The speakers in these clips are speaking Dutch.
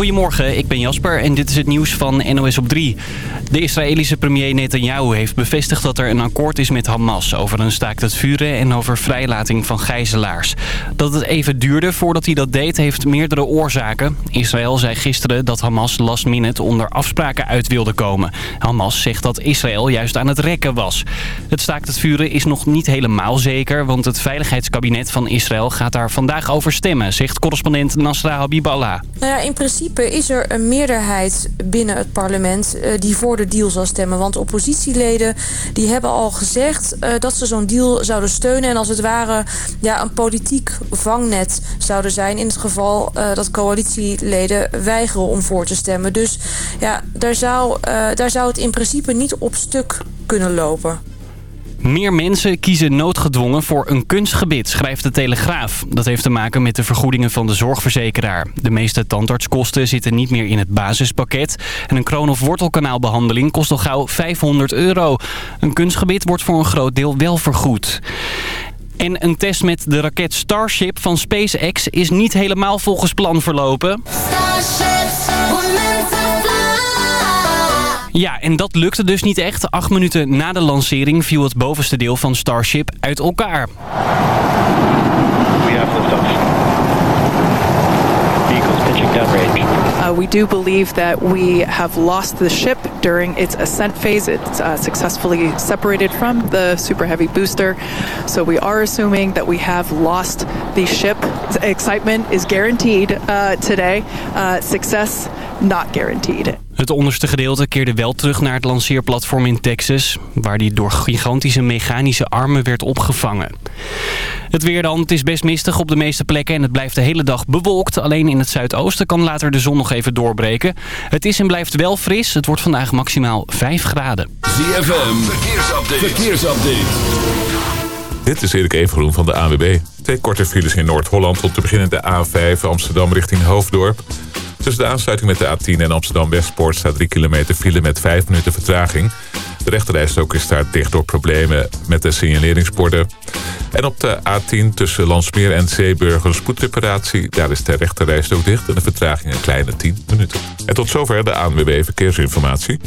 Goedemorgen, ik ben Jasper en dit is het nieuws van NOS op 3. De Israëlische premier Netanyahu heeft bevestigd dat er een akkoord is met Hamas... over een staakt het vuren en over vrijlating van gijzelaars. Dat het even duurde voordat hij dat deed heeft meerdere oorzaken. Israël zei gisteren dat Hamas last minute onder afspraken uit wilde komen. Hamas zegt dat Israël juist aan het rekken was. Het staakt het vuren is nog niet helemaal zeker... want het veiligheidskabinet van Israël gaat daar vandaag over stemmen... zegt correspondent Nasra Habiballah. Nou ja, in principe is er een meerderheid binnen het parlement uh, die voor de deal zal stemmen. Want oppositieleden die hebben al gezegd uh, dat ze zo'n deal zouden steunen. En als het ware ja, een politiek vangnet zouden zijn in het geval uh, dat coalitieleden weigeren om voor te stemmen. Dus ja, daar zou, daar zou het in principe niet op stuk kunnen lopen. Meer mensen kiezen noodgedwongen voor een kunstgebit, schrijft de Telegraaf. Dat heeft te maken met de vergoedingen van de zorgverzekeraar. De meeste tandartskosten zitten niet meer in het basispakket. En een kroon- of wortelkanaalbehandeling kost al gauw 500 euro. Een kunstgebit wordt voor een groot deel wel vergoed. En een test met de raket Starship van SpaceX is niet helemaal volgens plan verlopen. Ja, en dat lukte dus niet echt. Acht minuten na de lancering viel het bovenste deel van Starship uit elkaar. We have pitching downrange. Uh, we do believe that we have lost the ship during its ascent phase. It's uh, successfully separated from the Super Heavy booster. So we are assuming that we have lost the ship. Excitement is guaranteed uh, today. Uh, success not guaranteed. Het onderste gedeelte keerde wel terug naar het lanceerplatform in Texas... waar die door gigantische mechanische armen werd opgevangen. Het weer dan, het is best mistig op de meeste plekken en het blijft de hele dag bewolkt. Alleen in het zuidoosten kan later de zon nog even doorbreken. Het is en blijft wel fris, het wordt vandaag maximaal 5 graden. ZFM, verkeersupdate. verkeersupdate. Dit is Erik Evengroen van de AWB. Twee korte files in Noord-Holland op de beginnende A5 Amsterdam richting Hoofddorp. Tussen de aansluiting met de A10 en Amsterdam-Westpoort staat 3 kilometer file met 5 minuten vertraging. De rechterrijstrook is daar dicht door problemen met de signaleringsborden. En op de A10 tussen Landsmeer en Zeeburg een spoedreparatie. Daar is de rechterrijstrook dicht en de vertraging een kleine 10 minuten. En tot zover de ANWB Verkeersinformatie.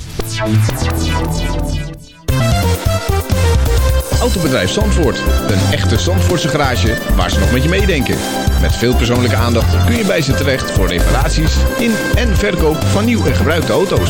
Autobedrijf Zandvoort. Een echte Zandvoortse garage waar ze nog met je meedenken. Met veel persoonlijke aandacht kun je bij ze terecht voor reparaties in en verkoop van nieuw en gebruikte auto's.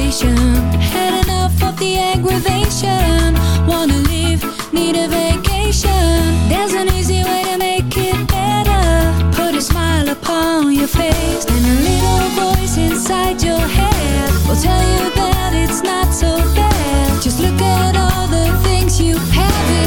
Had enough of the aggravation. Wanna leave, need a vacation. There's an easy way to make it better. Put a smile upon your face And a little voice inside your head Will tell you that it's not so bad. Just look at all the things you have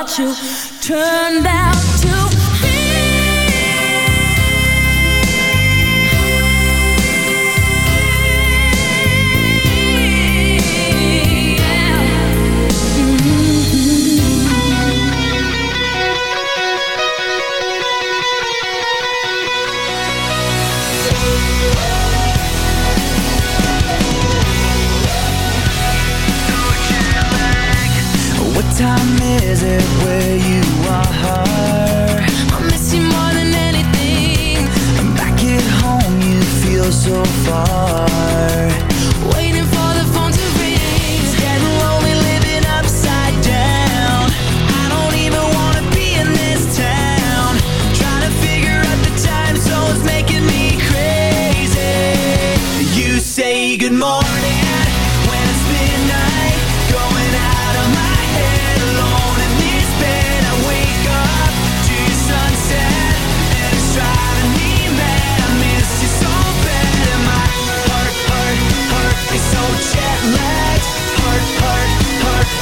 that you turned out to be. time so far.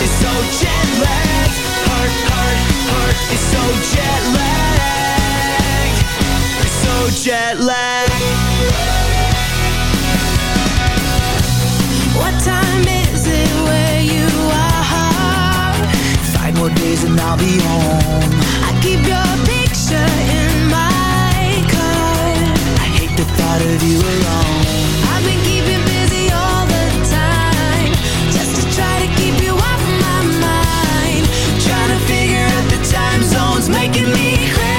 It's so jet lagged. So jet so jet. What time is it where you are? Five more days and I'll be home. I keep your picture in my car. I hate the thought of you alone making me crazy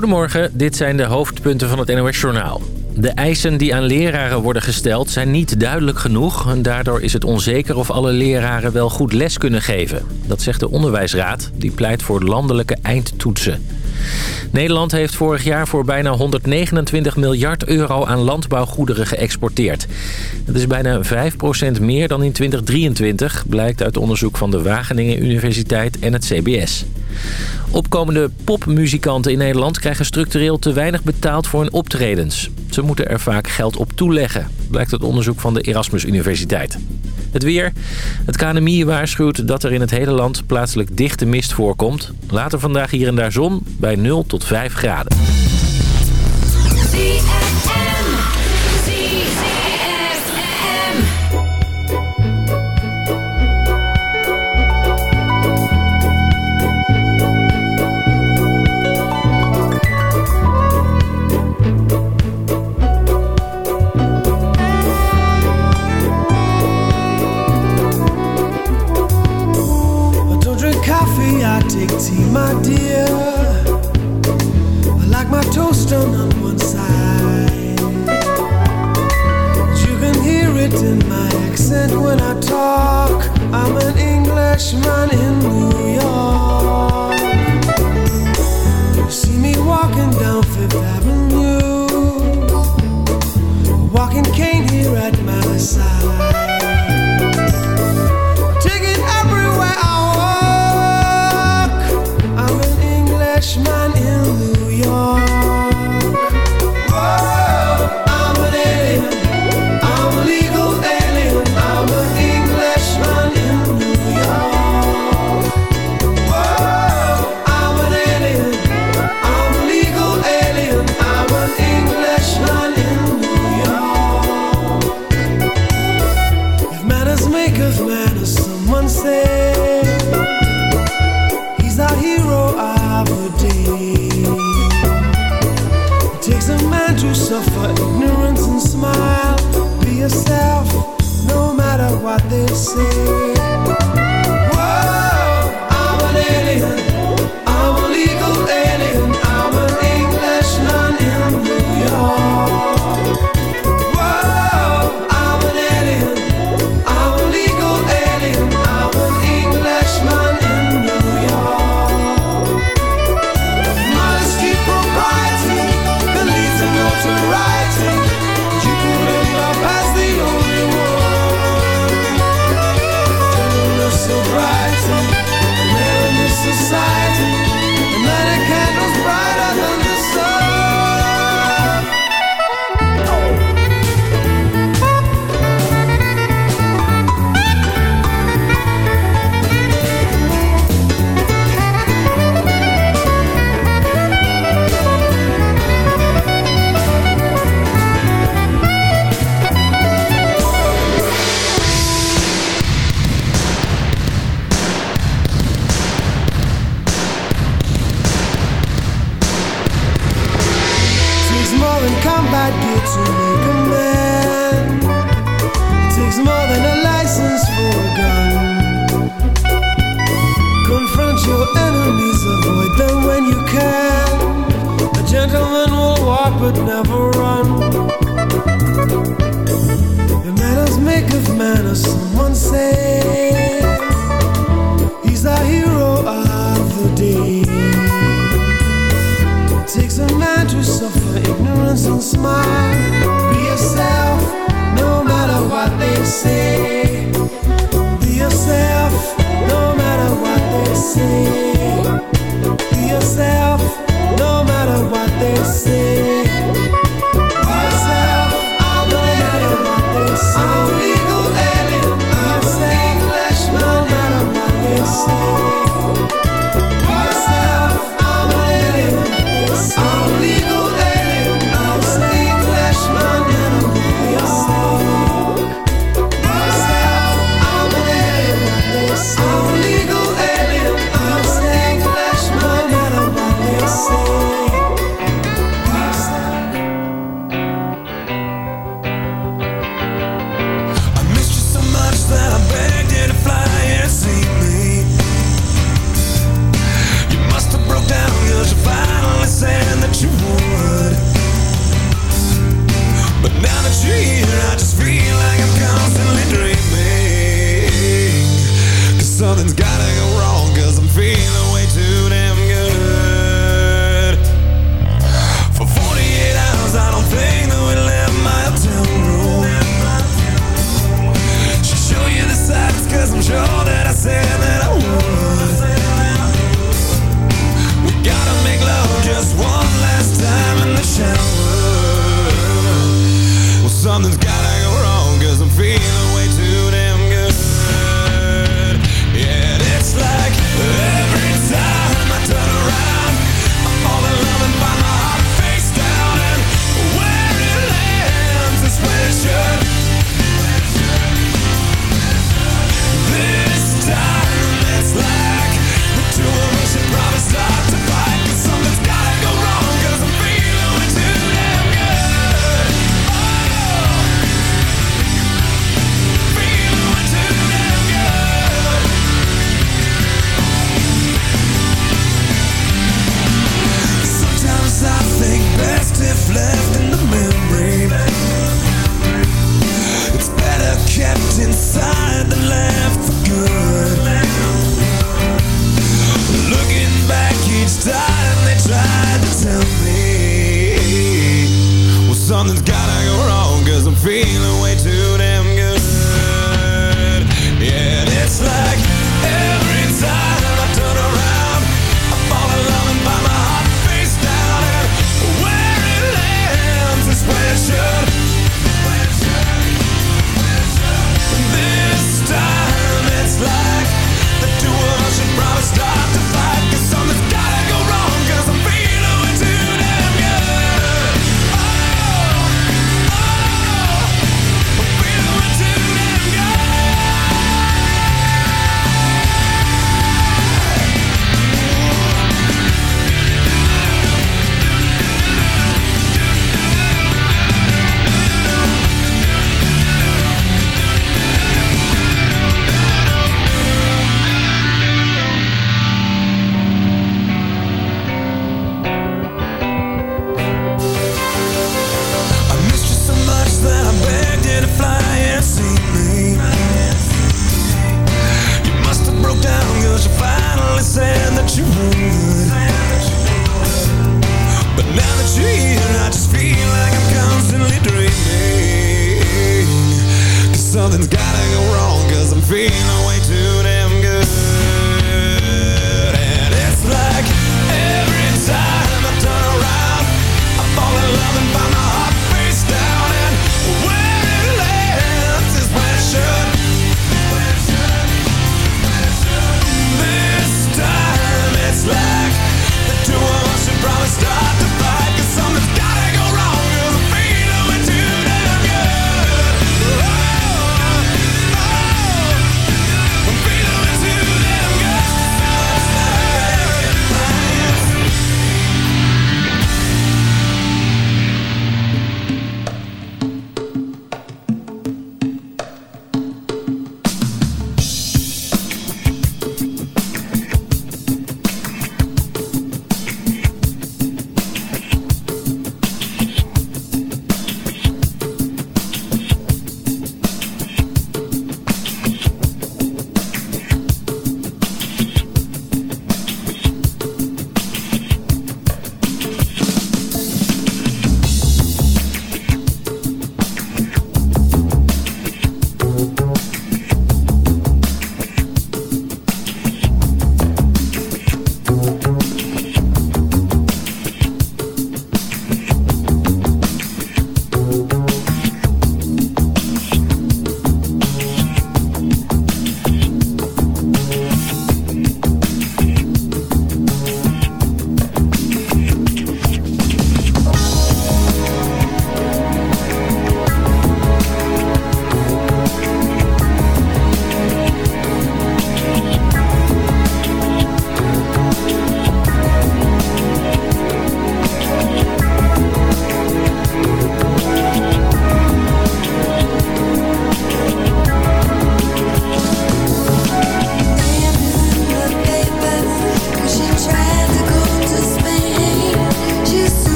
Goedemorgen, dit zijn de hoofdpunten van het NOS-journaal. De eisen die aan leraren worden gesteld zijn niet duidelijk genoeg... en daardoor is het onzeker of alle leraren wel goed les kunnen geven. Dat zegt de Onderwijsraad, die pleit voor landelijke eindtoetsen. Nederland heeft vorig jaar voor bijna 129 miljard euro aan landbouwgoederen geëxporteerd. Dat is bijna 5% meer dan in 2023, blijkt uit onderzoek van de Wageningen Universiteit en het CBS. Opkomende popmuzikanten in Nederland krijgen structureel te weinig betaald voor hun optredens. Ze moeten er vaak geld op toeleggen, blijkt uit onderzoek van de Erasmus Universiteit. Het weer. Het KNMI waarschuwt dat er in het hele land plaatselijk dichte mist voorkomt. Later vandaag hier en daar zon bij 0 tot 5 graden.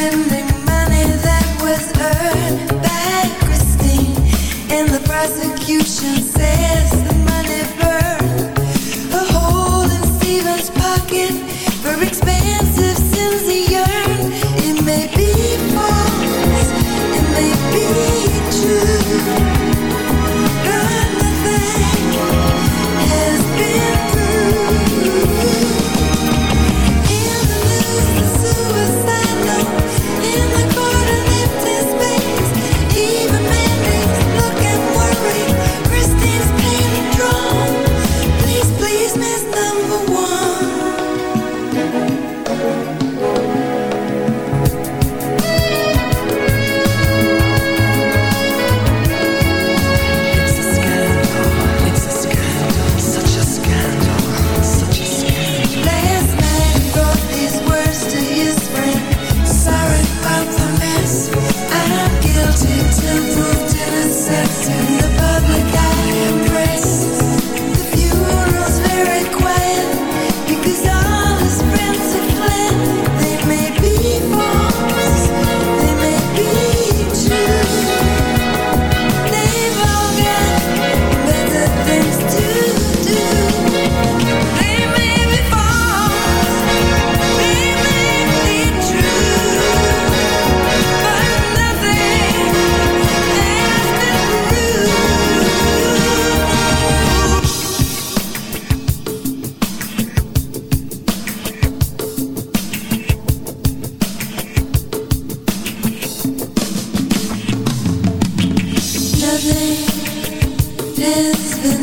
pretender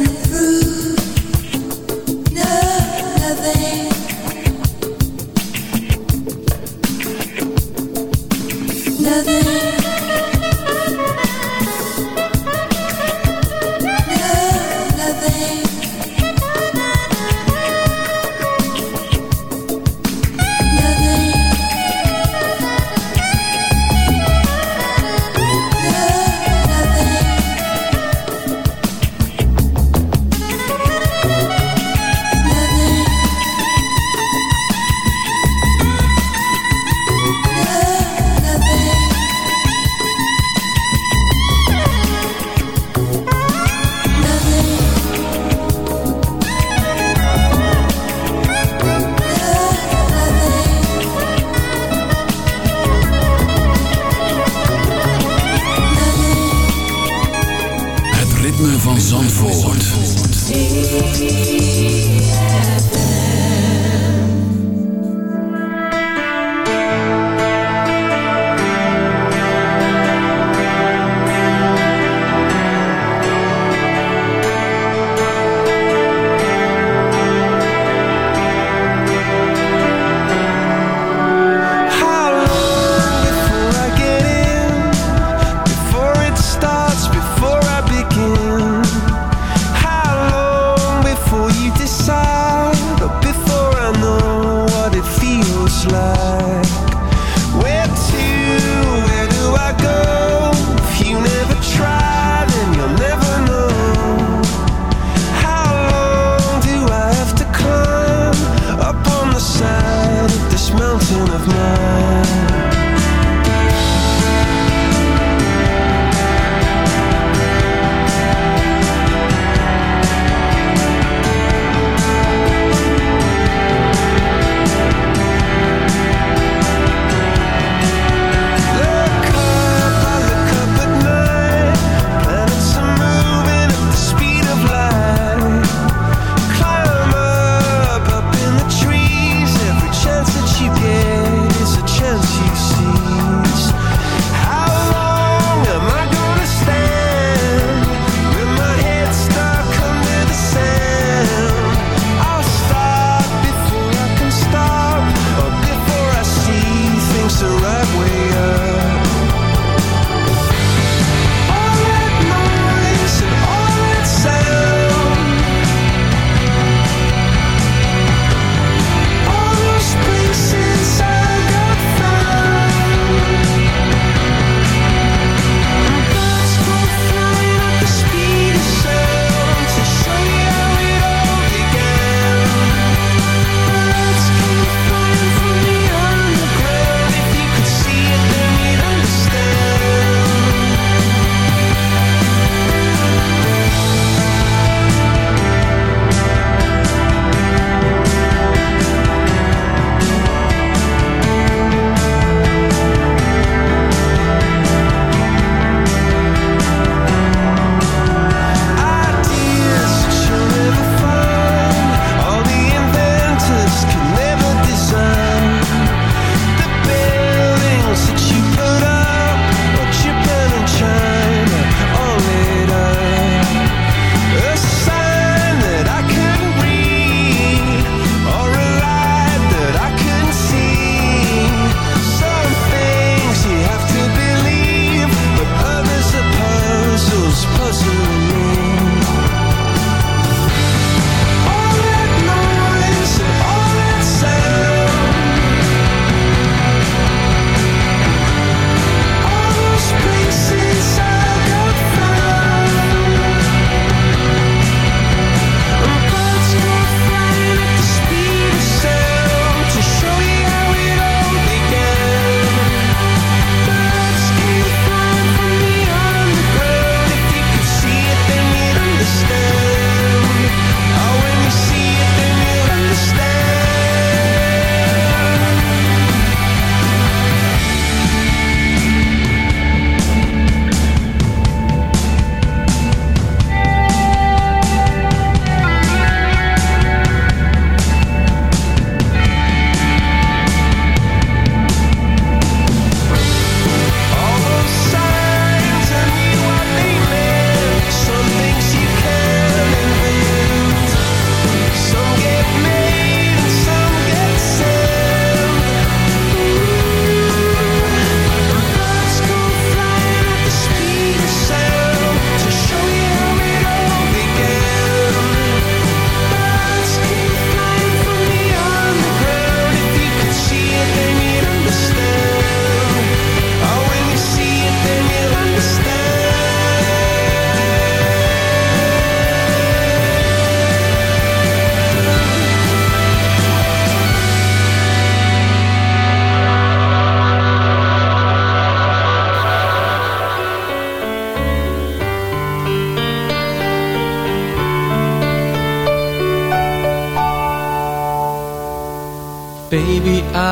through.